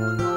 Bye.